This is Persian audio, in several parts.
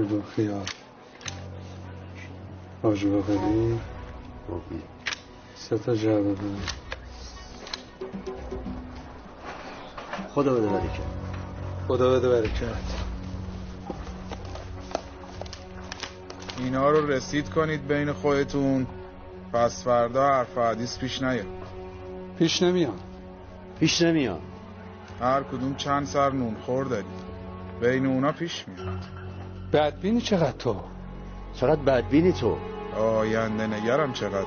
کیلو خیار آجو بقیلی سه تا جعبه خدا بده برکت خدا بده برکت اینا رو رسید کنید بین خودتون. پس فردا حرف حدیث پیش نیاد. پیش نمیاد. پیش نمیاد. هر کدوم چند سر نون خور دارید. بین اونا پیش میاد. بدبینی چقدر تو؟ چقدر بدبینی تو؟ آینده نگرم چقدر.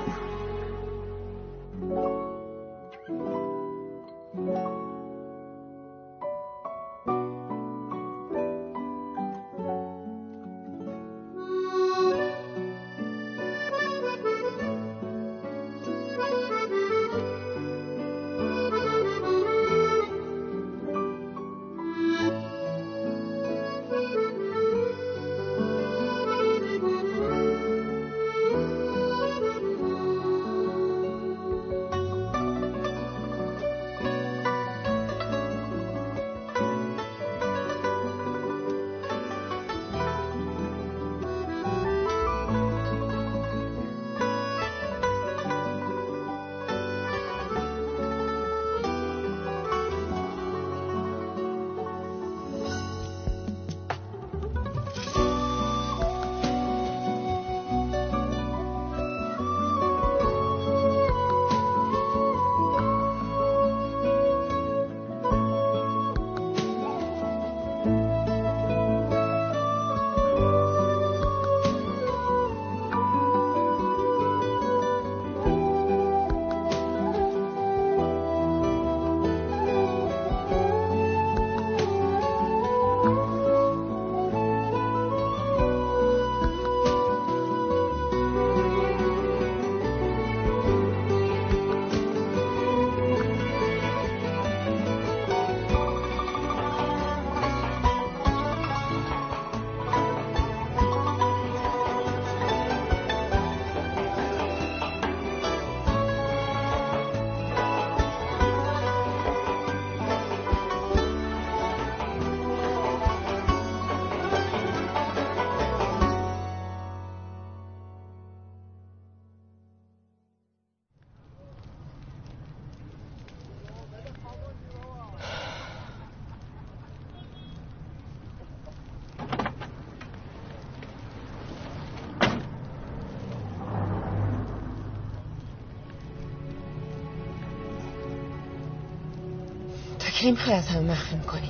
کی می‌خوای از همه مخفی می‌کنی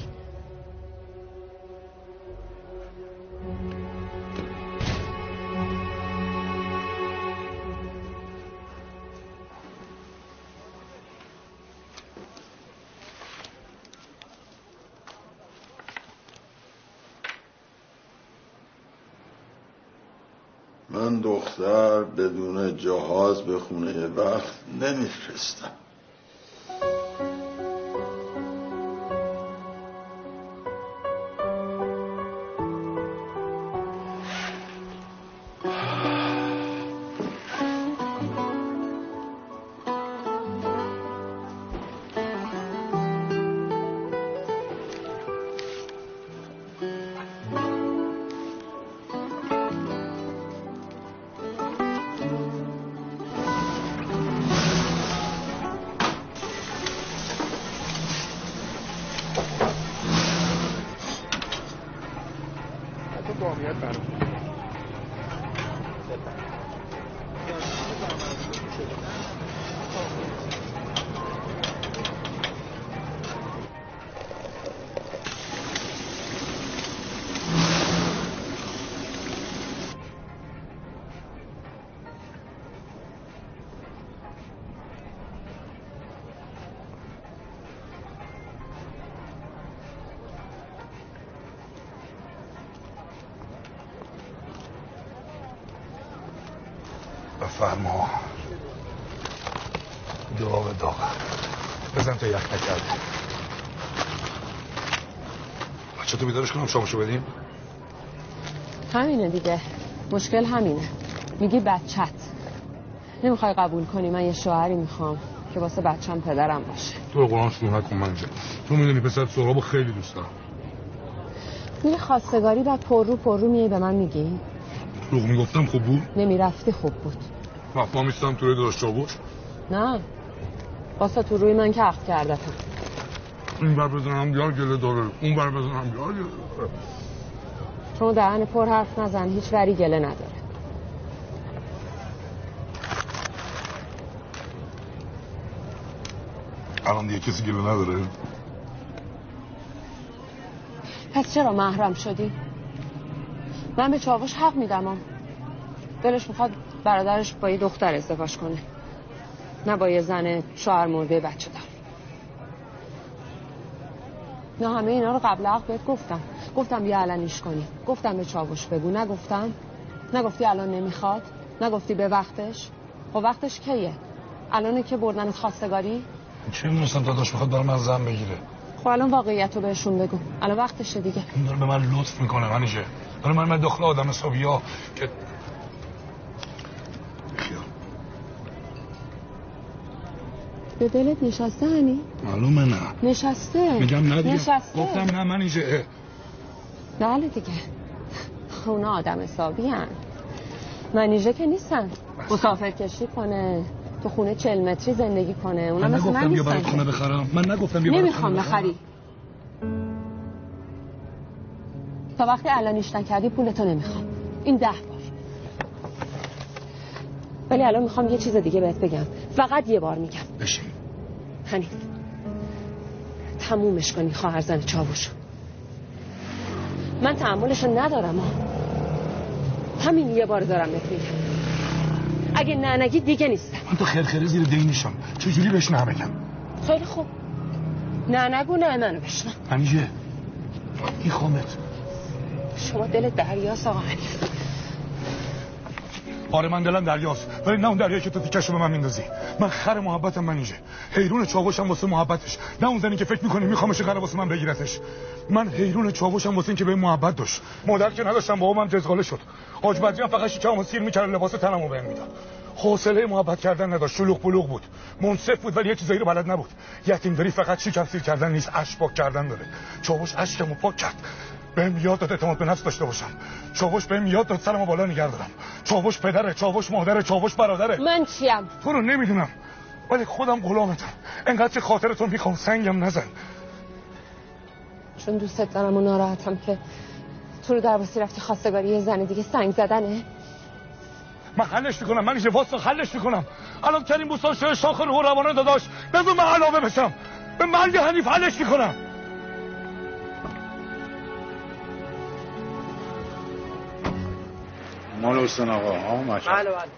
من دختر بدون جهاز به خونه وقت نمیفرستم. بفرما. داغ داغ بزن تا یخ نکرده. بچه تو بیدارش کنم شامشو بدیم؟ همینه دیگه. مشکل همینه. میگی بچت. نمی‌خوای قبول کنی من یه شوهری می‌خوام که واسه بچم پدرم باشه. تو رو قرآن شروع نکن من تو می‌دونی پسر سرابو خیلی دوست دارم. میری خواستگاری و پر رو پر رو میای به من میگی؟ روغ می‌گفتم خوب بود؟ نمی‌رفتی خوب بود. وقت میستم توی داشت چاوش نه باسا تو روی من که عقد کردتم این بر بزنم بیار گله داره اون بر بزنم بیار گله داره شما دهن پر حرف نزن هیچ وری گله نداره الان دیگه کسی گله نداره پس چرا محرم شدی؟ من به چاوش حق میدم. دلش می‌خواد برادرش با یه دختر ازدواج کنه. نه با یه زن شوهر مرده بچه دار. نه همه اینا رو قبل بهت گفتم. گفتم بیا علنیش کنی گفتم به چاوش بگو. نگفتم. نگفتی الان نمی‌خواد؟ نگفتی به وقتش؟ خب وقتش کیه؟ الانه که بردنت خواستگاری؟ چه می‌دونستم داداش می‌خواد برای من زن بگیره؟ خب الان واقعیت رو بهشون بگو. الان وقتشه دیگه. این داره به من لطف می‌کنه منیشه داره من من داخل آدم حسابی ها که به دلت نشسته هنی؟ معلومه نه. نشسته. میگم نه دیگه. نشسته. گفتم نه منیشه بله دیگه. اونا آدم حسابی هن. منیژه که نیستن مسافر کشی کنه تو خونه چل متری زندگی کنه. اونا من من نگفتم بیا برات خونه. بخرم. من نگفتم بیا نمی‌خوام خونه. بخری. تا وقتی علانیش نکردی پولتو نمی‌خوام. این ده ولی الان می‌خوام یه چیز دیگه بهت بگم. فقط یه بار میگم. بشین. هنی تمومش کنی خواهر زن چاوشو. من تحملشو ندارم ها همین یه بار دارم بهت میگم. اگه نه نگی دیگه نیستم. من تو خیر زیر دی میشم. چجوری بهش نه بگم؟ خیلی خوب. نه نگو نه منو بشنو منیژه میخوامت شما دل دریاست آقا حنیف آره من دلم دریاست. ولی نه اون دریایی که تو تیکشو به من میندازی. من خر محبتم منیژه حیرون چاوشم واسه محبتش. نه اون زنی که فکر می‌کنی میخوامش قرار واسه من بگیرتش. من حیرون چاوشم واسه اینکه به محبت داشت. مادر که نداشتم بابام جزغاله شد. حاج بدری هم فقط شکمو سیر می‌کرد لباس تنمو بهم می‌داد. حوصله محبت کردن نداشت. شلوغ بلوغ بود. منصف بود ولی یه چیزایی رو بلد نبود. یتیم داری فقط شکم سیر کردن نیست اش پاک کردن داره. چاوش اشکمو پاک کرد. بهم یاد داد اعتماد به نفس داشته باشم. چاوش بهم یاد داد سرمو بالا نگه دارم. چاوش پدره چاوش مادره چاوش برادره. من چیم؟ تو رو نمی‌دونم. ولی خودم غلامتم. انقدر که خاطرتون می‌خوام سنگم نزن. چون دوستت دارم و ناراحتم که تو رو در واسی رفتی خواستگاری یه زن دیگه سنگ زدنه. من حلش می‌کنم. من اینجا واسه حلش می‌کنم. الان کریم بوستان شاخ روح و روانه داداش. بذار من علاوه بشم. به مرگ حنیف حلش می‌کنم. مال حسین آقا. ها ماشا بله بله.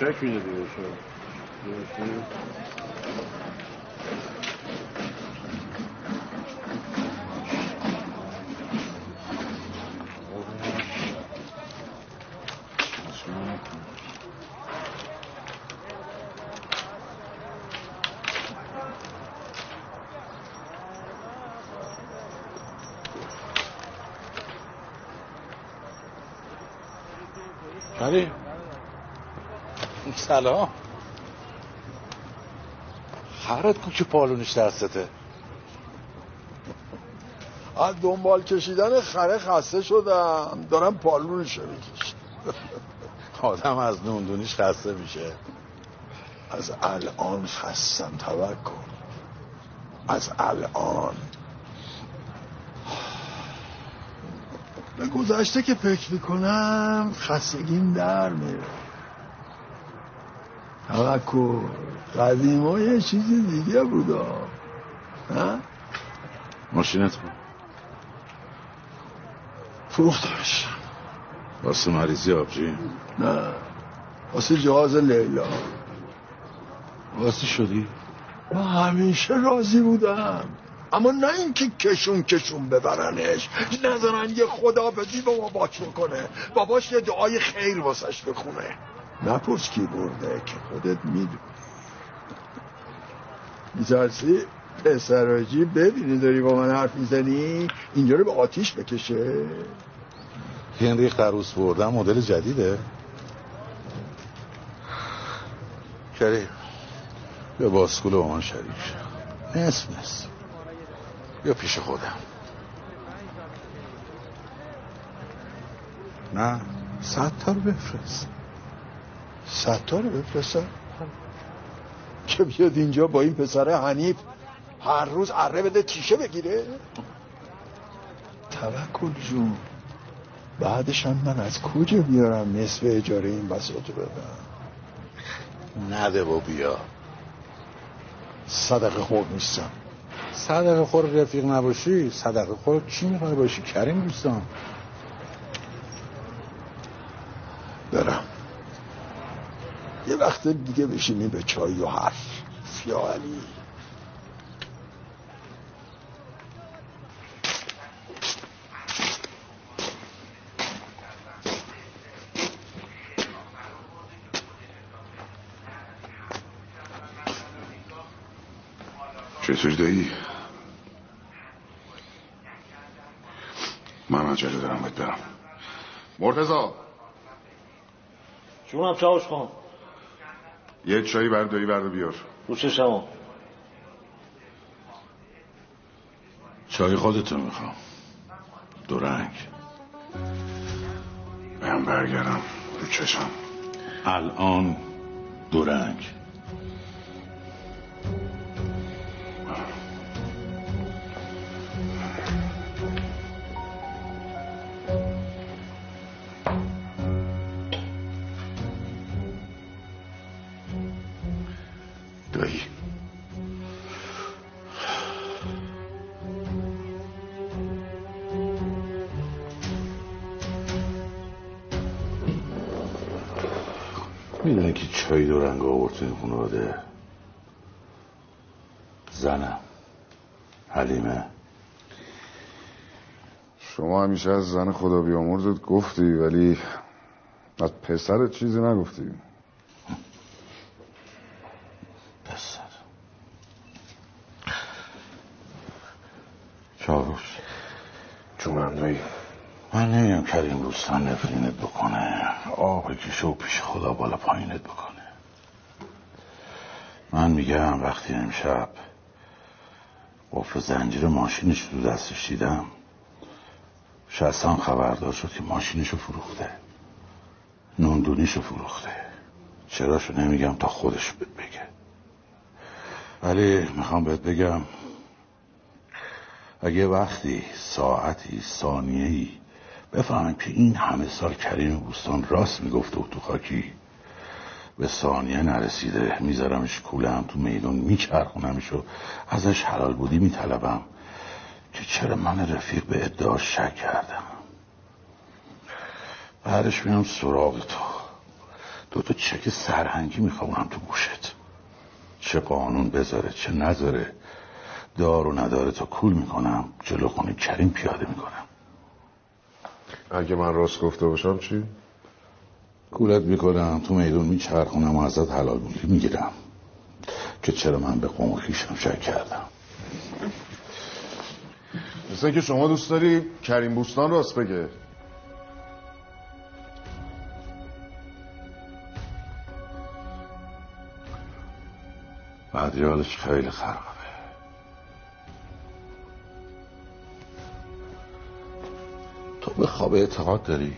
چک میده دیگه شو کریم سلام. خرت کو که پالونش دستته. از دنبال کشیدن خره خسته شدم. دارم پالونش رو می‌کشم. آدم از نوندونیش خسته میشه. از الان خستم توکل. از الان. به گذشته که فکر می‌کنم خستگیم در میره. توکل. قدیما یه چیزی دیگه بودا. ها؟ ماشینت کن. فروختمش واسه مریضی آبجی نه. واسه جهاز لیلا. واسه شدی؟ من همیشه راضی بودم. اما نه اینکه کشون کشون ببرنش نذارن یه خدافزی با باباش بکنه. باباش یه دعای خیر واسش بخونه. نپرس کی برده که خودت می‌دونی. میترسی پسراجی ببینی داری با من حرف می‌زنی؟ اینجا رو به آتیش بکشه. هنری خروس بردن مدل جدیده. کریم بیا باسکول با من شریک شو. نصف نصف. بیا پیش خودم. نه صد تا رو بفرست. صد تا رو بفرستم. که بیاد اینجا با این پسر حنیف هر روز اره بده تیشه بگیره. توکل جون. بعدش هم من از کجا بیارم نصف اجاره این بساط رو بدم؟ نده و بیا. صدقه خور نیستم. صدقه خور رفیق نباشی؟ صدقه خور کی می‌خوای باشی؟ کریم دوستان. برم. یه وقت دیگه بشینی به چای و حرف. فیا علی چطوری دایی؟ من عجله دارم باید برم. مرتزا جونم چاوش خان. یه چایی بر دایی برد بیار. رو چشم چای خودتو می‌خوام. دو رنگ. بهم برگردم رو چشم. الان دو می‌دونی که چای دو رنگ آورد تو این خانواده؟ زنم حلیمه. شما همیشه از زن خدا بیامرزت گفتی ولی از پسرت چیزی نگفتی. پسر. چاوش. جونم دایی من نمی‌دونم کریم روستان نفرینت بکنه. آب بکشه و پیش خدا بالا پایینت بکنه. من میگم وقتی امشب قفل زنجیر ماشینش رو دستش دیدم شستان خبردار شد که ماشینشو فروخته. نوندونیشو فروخته. چراشو نمیگم تا خودش بهت بگه. ولی می‌خوام بهت بگم اگه وقتی ساعتی ثانیه‌ای بفهمم که این همه سال کریم بوستان راست می‌گفته و تو خاکی به ثانیه نرسیده. میذارمش کولم تو میدون میچرخونمش و ازش حلال بودی میطلبم که چرا من رفیق به ادعا شک کردم. بعدش میام سراغ تو. دو تا چک سرهنگی می‌خوام تو گوشت. چه قانون بذاره چه نذاره. دار و نداره تا کول می‌کنم. جلو خونه کریم پیاده می‌کنم. اگه من راست گفته باشم چی؟ کولت می‌کنم تو میدون میچرخونم و ازت حلال بودی می‌گیرم. که چرا من به قوم خیشم شک کردم؟ مثل اینکه شما دوست داری کریم بوستان راست بگه. بعد یادش خیلی خرابه. به خواب اعتقاد داری؟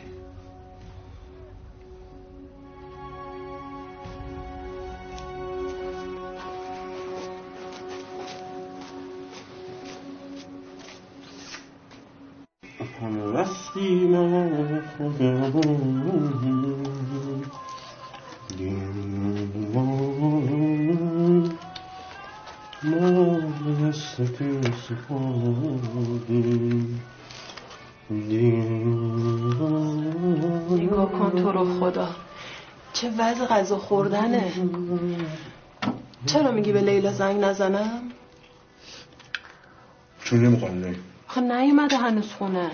غذا خوردنه. چرا میگی به لیلا زنگ نزنم؟ چون نمی‌خوام نه آخه نیومده هنوز خونه.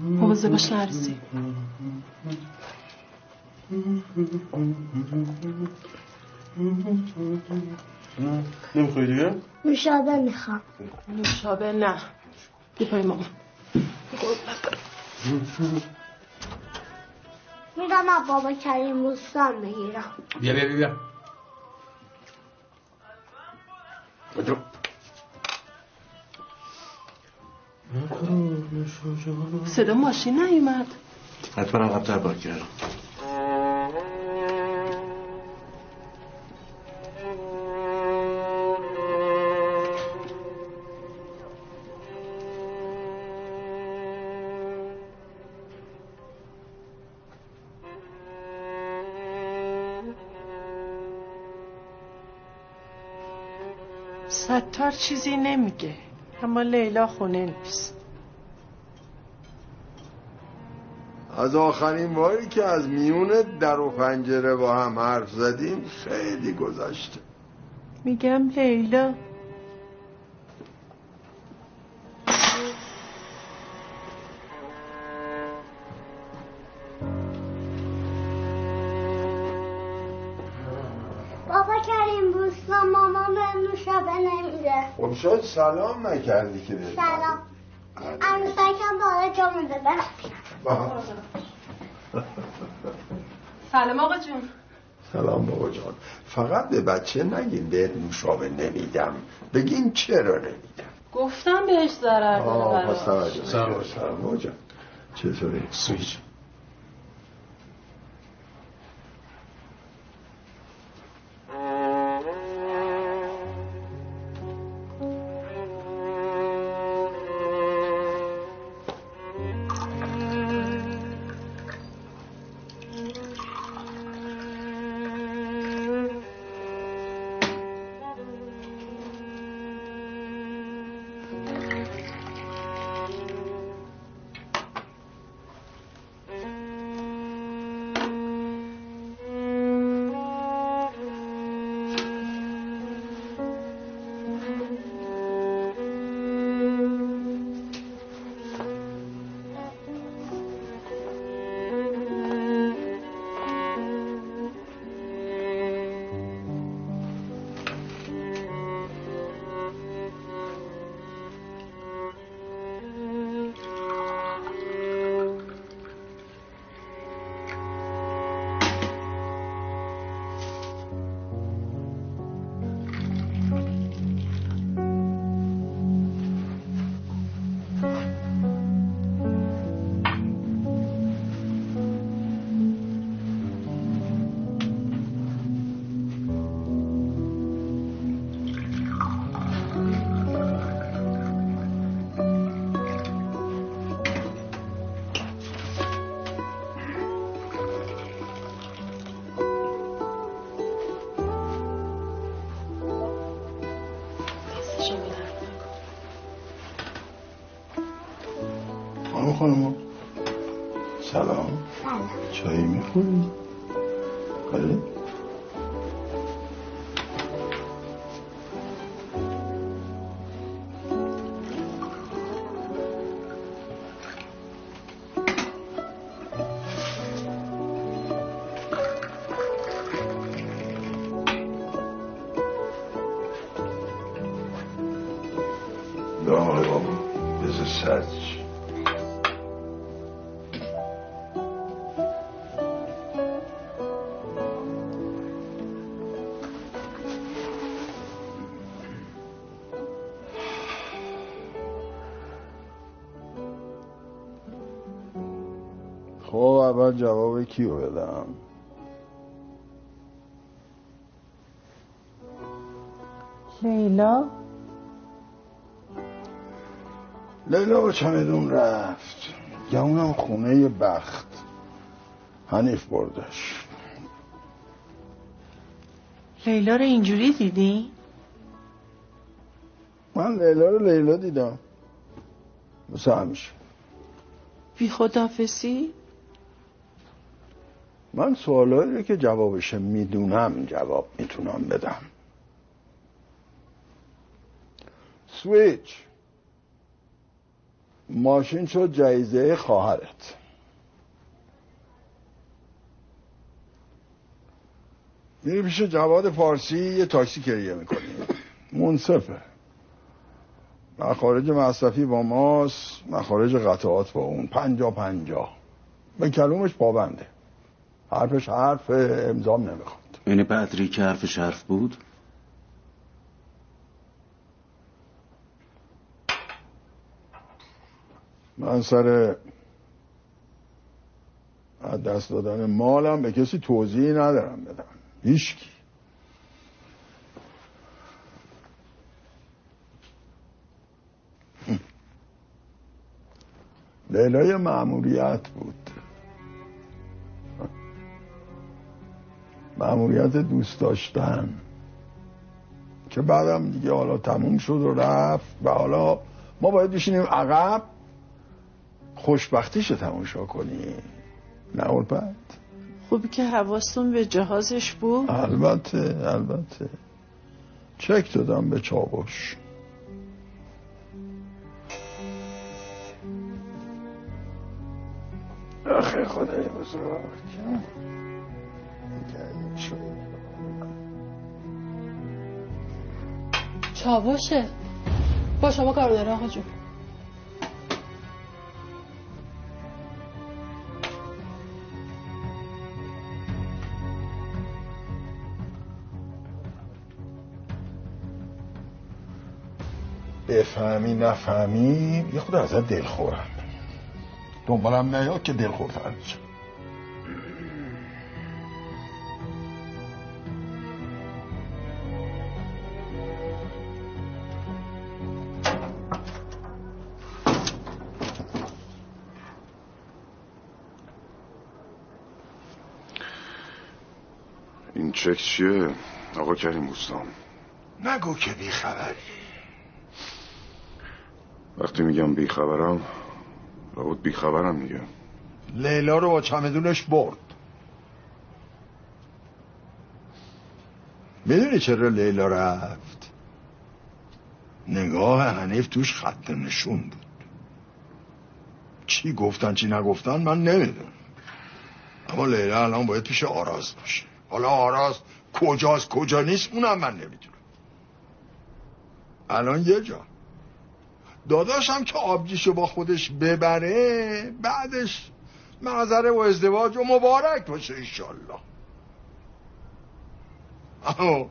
مواظب باش نرسی. نمی‌خوای دیگه؟ نوشابه می‌خوام. نوشابه نه. بی پای مامان. میرم از بابا کریم بوستان بگیرم بیا بیا بیا. بیا. صدا ماشین نیومد. حتما عقب‌تر پارک کردم ستار چیزی نمیگه. اما لیلا خونه نیست. از آخرین باری که از میون در و پنجره با هم حرف زدیم خیلی گذشته. میگم لیلا سلام نکردی که سلام. عروسکم بالا جا مونده سلام آقا جون. سلام بابا جان. فقط به بچه نگین بهت نوشابه نمیدم. بگین چرا نمیدم؟ گفتم بهش ضرر داره آه برات. پس توجه سلام. سلام بابا جان. چطوری؟ سویچ. داغ بابا. بذار سرچ خب اول جواب کیو بدم؟ لیلا؟ لیلا با چمدون رفت. یا اونم خونه بخت. حنیف بردش. لیلا رو اینجوری دیدی؟ من لیلا رو لیلا دیدم. مثل همیشه. بی خدافسی؟ من سوالایی رو که جوابش می‌دونم جواب می‌تونم بدم. سویچ. ماشین شد جایزه خواهرت. میری پیش جواد پارسی یه تاکسی کریه می‌کنی منصفه. مخارج مصرفی با ماست مخارج قطعات با اون. پنجا پنجا. به کلومش پابنده. حرفش حرف امضام نمی‌خواد. یعنی بدری که حرفش حرف بود؟ من سر از دست دادن مالم به کسی توضیحی ندارم بدم. هیچکی. لیلای معمولیت بود. معمولیت دوست داشتن. که بعدم دیگه حالا تموم شد و رفت و حالا ما باید بشینیم عقب. خوشبختیش تماشا کنیم نه البته خوبی که حواستون به جهازش بود؟ البته البته. چک دادم به چاوش. آخه خدای بزرگ. چاوشه با شما کار داره آقا جون. بفهمی نفهمی یه خود ازت دلخورم. دنبالم نیاد که دلخورتر میشه. این چک چیه؟ آقا کریم بوستان نگو که بیخبری. وقتی میگم بیخبرم لابد بیخبرم میگم لیلا رو با چمدونش برد. می‌دونی چرا لیلا رفت؟ نگاه حنیف توش خط نشون بود. چی گفتن چی نگفتن من نمی‌دونم. اما لیلا الان باید پیش آراز باشه. حالا آراز کجاست کجا نیست اونم من نمی‌دونم. الان یه جا. داداشم که آبجیشو با خودش ببره بعدش منظره و ازدواج و مبارک باشه ایشالله اما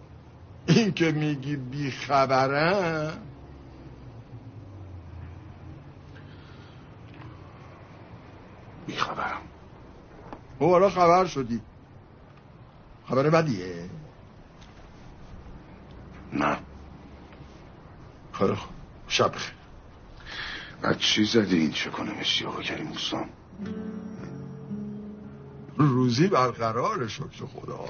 این که میگی بیخبرم بیخبرم. او حالا خبر شدی. خبر بدیه؟ نه. خیلی خوب شب بخیر. از چی زدی این چه کنمشی آقا کریم بوستان روزی برقرار شکر خدا.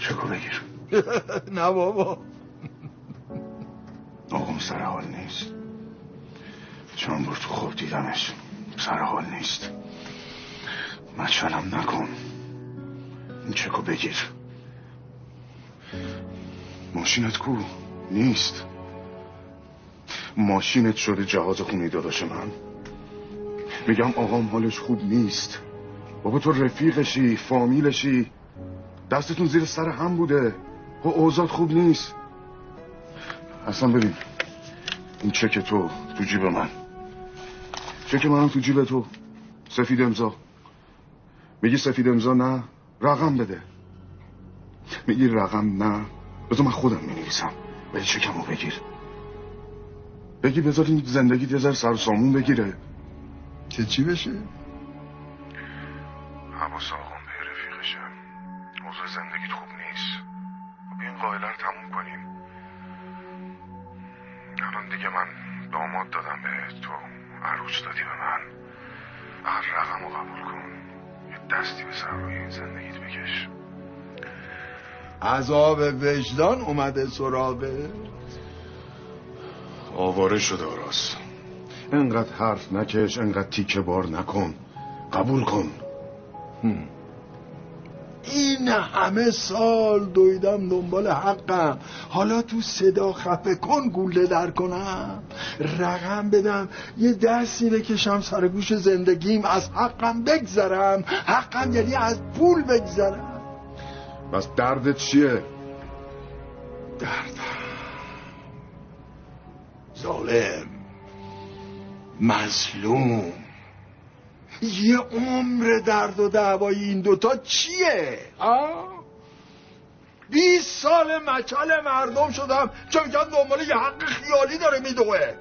چکو بگیر. نه بابا. آقام سر حال نیست. چون بر تو خوب دیدمش. سر حال نیست. مچلم نکن. این چکو بگیر. ماشینت کو؟ نیست. ماشینت شده جهاز خونه داداش من. میگم آقام حالش خوب نیست. بابا تو رفیقشی فامیلشی. دستتون زیر سر هم بوده. و اوضاع خوب نیست. اصلا ببین این چک تو تو جیب من. چک منم تو جیب تو. سفید امضا. میگی سفید امضا نه؟ رقم بده. میگی رقم نه؟ بذار من خودم می‌نویسم. ولی چکمو بگیر. بگی بذار این زندگی یه ذره سر و سامون بگیره. که چی بشه؟ حواس آقام به رفیقشم. موضوع زندگیت خوب نیست. خب این قائله رو تموم کنیم. الان دیگه من داماد دادم به تو. عروس دادی به من. فقط رقم رو قبول کن. یه دستی به سر روی این زندگیت بکش. عذاب وجدان اومده سراغه آواره شده راست انقدر حرف نکش انقدر تیکه بار نکن. قبول کن. این همه سال دویدم دنبال حقم. حالا تو صدا خفه کن گوله در کنم. رقم بدم. یه دستی بکشم سر گوش زندگیم. از حقم بگذرم. حقم یعنی از پول بگذرم. بس دردت چیه؟ دردم ظالم مظلوم. یه عمر درد و دعوای این دوتا چیه؟ آه؟ بیست سال مچل مردم شدم چه میگن دنبال یه حق خیالی داره میدوه.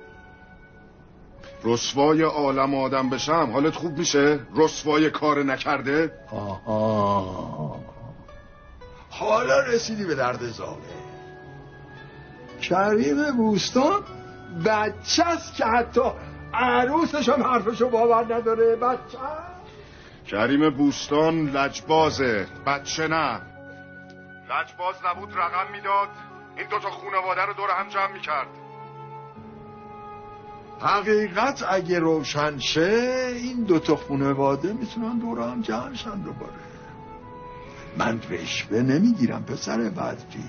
رسوای عالم آدم بشم حالت خوب میشه؟ رسوای کار نکرده؟ آها. حالا رسیدی به درد زاوه کریم بوستان؟ بچه است که حتی عروسش هم حرفشو باور نداره بچه. کریم بوستان لجبازه بچه نه. لجباز نبود رقم می‌داد. این دوتا خونواده رو دور هم جمع می‌کرد. حقیقت اگه روشن شه این دوتا خانواده می‌تونن دور هم جمع شن دوباره. من رشوه نمی‌گیرم پسر بدری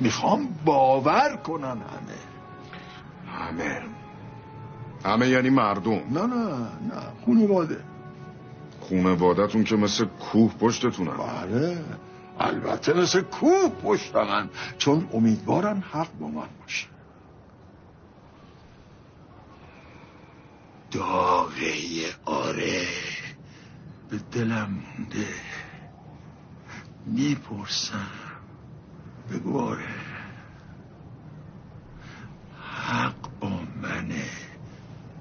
می‌خوام باور کنن همه. همه. همه یعنی مردم. نه نه نه خانواده خونوادتون که مثل کوه پشتتونه بله البته مثل کوه پشت من چون امیدوارن حق با من باشه. داغه آره به دلم مونده. می‌پرسم. بگو آره. حق منه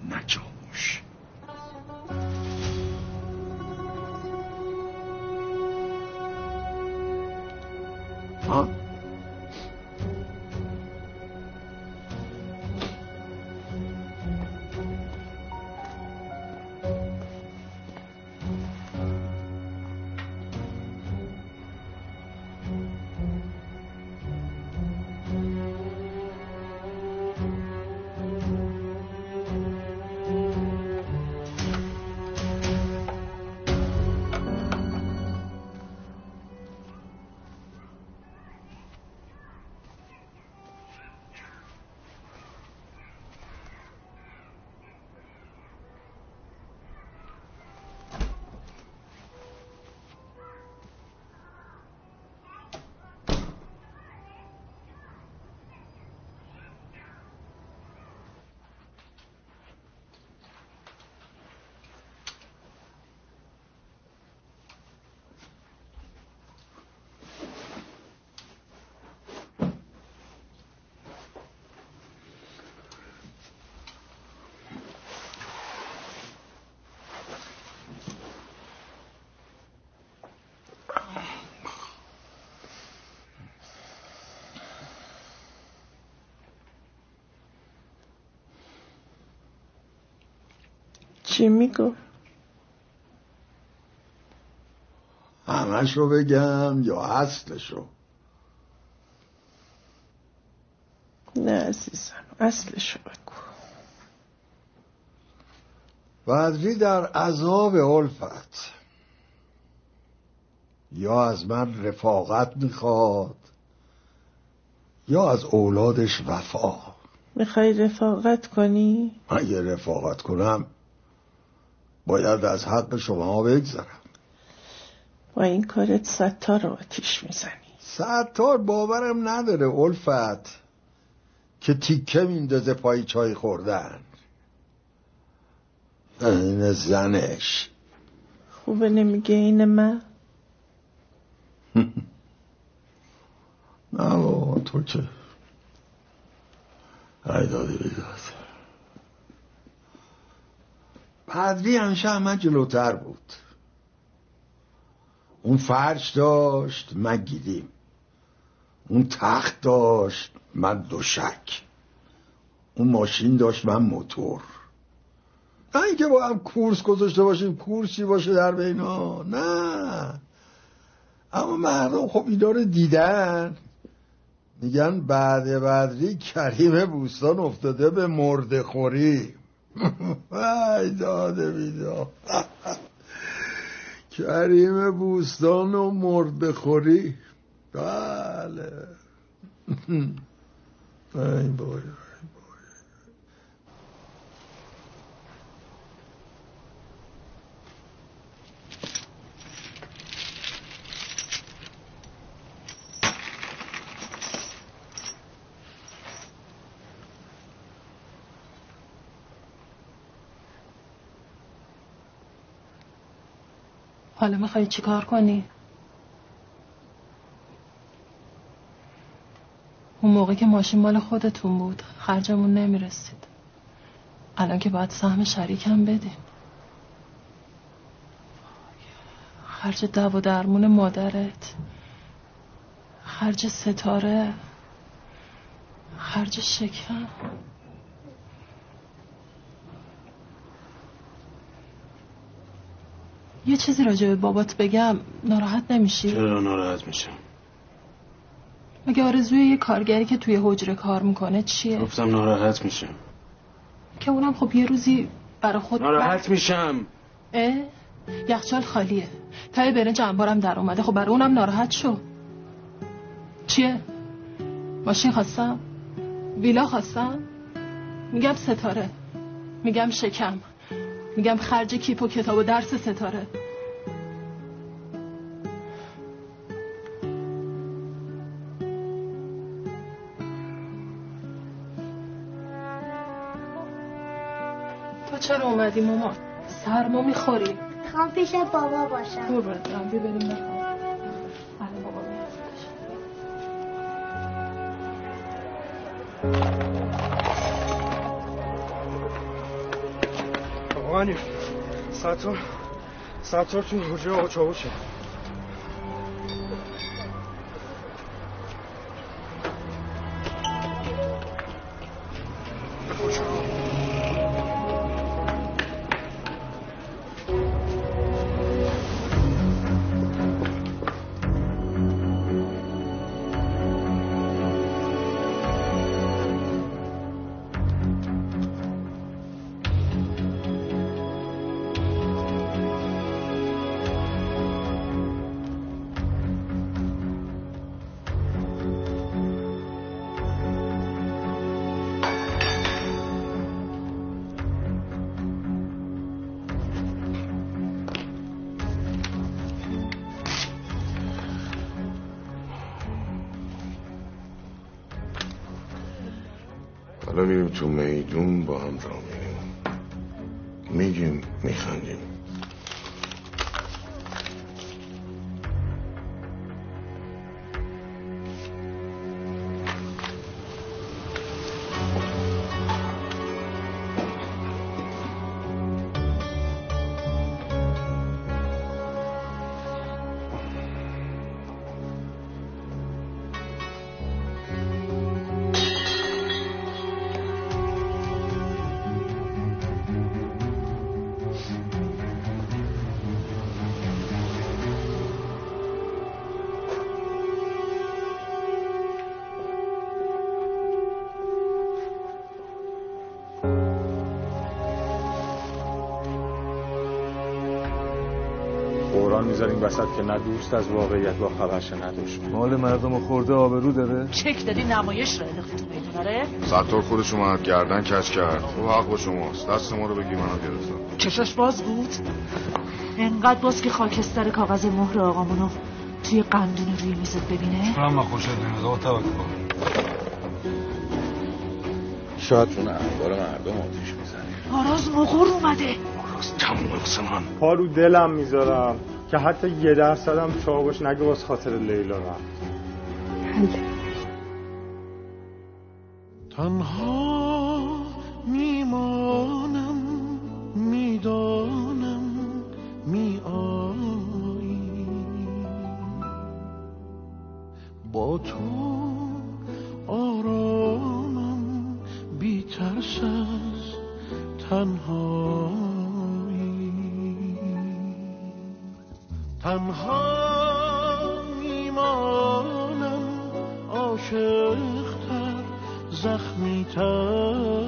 نچاوش ها چی میگو؟ همش رو بگم یا اصلش رو نه عزیزم اصلشو بگو بدری در عذاب الفت یا از من رفاقت می‌خواد یا از اولادش وفا می‌خوای رفاقت کنی؟ اگه رفاقت کنم باید از حق شما بگذرم. با این کارت ستار رو آتیش می‌زنی. ستار باورم نداره الفت که تیکه میندازه پای چای خوردن. این زنش. خوبه نمیگه این من؟ نه بابا تو که ای دادی بیداد پدری همیشه همه جلوتر بود. اون فرش داشت من گیریم اون تخت داشت من دوشک. اون ماشین داشت من موتور. نه اینکه با هم کورس گذاشته باشیم کورسی باشه در بینا نه. اما مردم خب اینا رو دیدن. میگن بعد بدری کریم بوستان افتاده به مرده ای داده بیدا کریم بوستان و مرده خوری. بله. ای بای حالا می‌خوای چیکار کنی؟ اون موقع که ماشین مال خودتون بود خرجمون نمی‌رسید. الان که باید سهم شریکم بدیم. خرج دو و درمون مادرت. خرج ستاره. خرج شکم. یه چیزی راجع به بابات بگم ناراحت نمیشی؟ چرا ناراحت میشم مگه آرزوی یه کارگری که توی حجره کار می‌کنه چیه؟ گفتم ناراحت میشم که اونم خب یه روزی برا خود ناراحت میشم اه؟ یخچال خالیه تای برنج انبارم در اومده خب برای اونم ناراحت شو چیه؟ ماشین خواستم؟ ویلا خواستم؟ میگم ستاره میگم شکم میگم خرج کیپ و کتاب و درس ستاره. تو چرا اومدی مامان؟ سرما می‌خوری؟ می‌خوام پیش بابا باشم. بیا بریم منی ستار ستار تو حجره آقا می‌ذاریم وسط که نه دوست از واقعیت با خبرش نه دشمن مال مردم خورده آبرو داره؟ چک دادی نمایش را انداختی تو میدون آره؟ ستار خودش اومد گردن کش کرد. او حق با شماست. دست ما رو بگی منو گرفتم. چشاش باز بود. انقدر باز که خاکستر کاغذ مهر آقامونو توی قندون روی میزت ببینه. من خوشت نمیاد توکل شاید چون انبار مردم آتیش می‌زنی آراز مقر اومده. راست تموم من. پا رو دلم می‌ذارم. که حتی یه درصدم چاوش نگه باز خاطر لیلا رفت. تنها میمانم می‌دانم می آیی با تو آرامم بی ترس از تنهایی تنها 城。